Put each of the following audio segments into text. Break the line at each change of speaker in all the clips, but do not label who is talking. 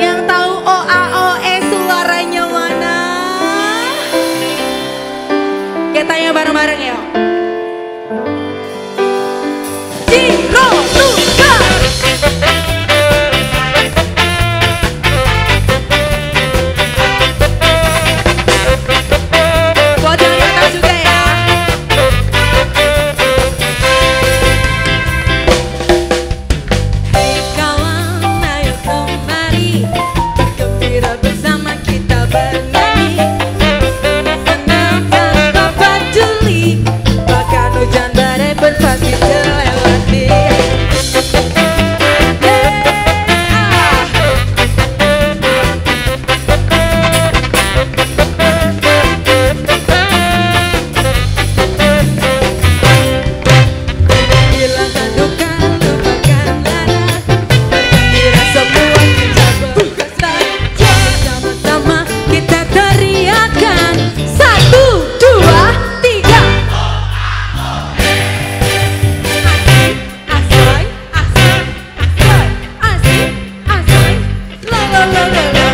Yang tahu OAOE suaranya mana? Kita tanya bareng-bareng ya. no, no, no.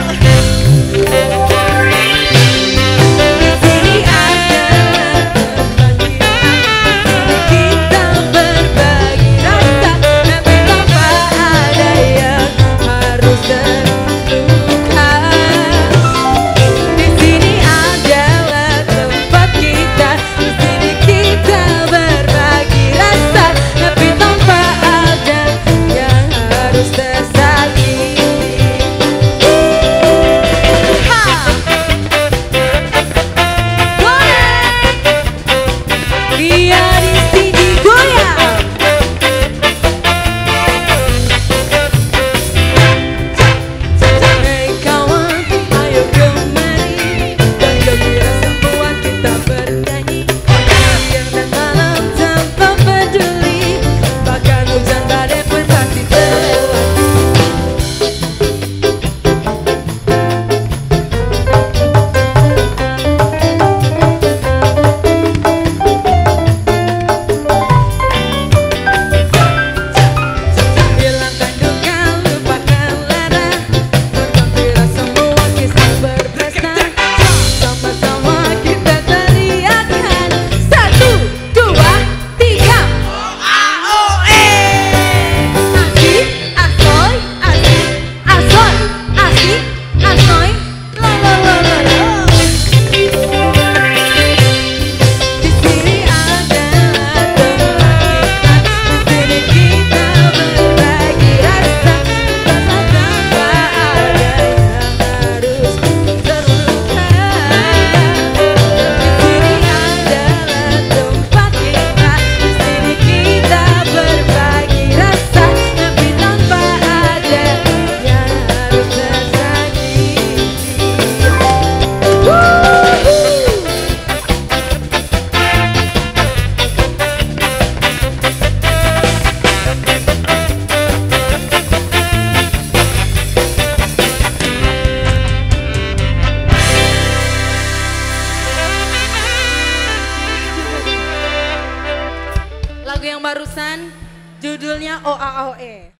Yang barusan judulnya OAOE.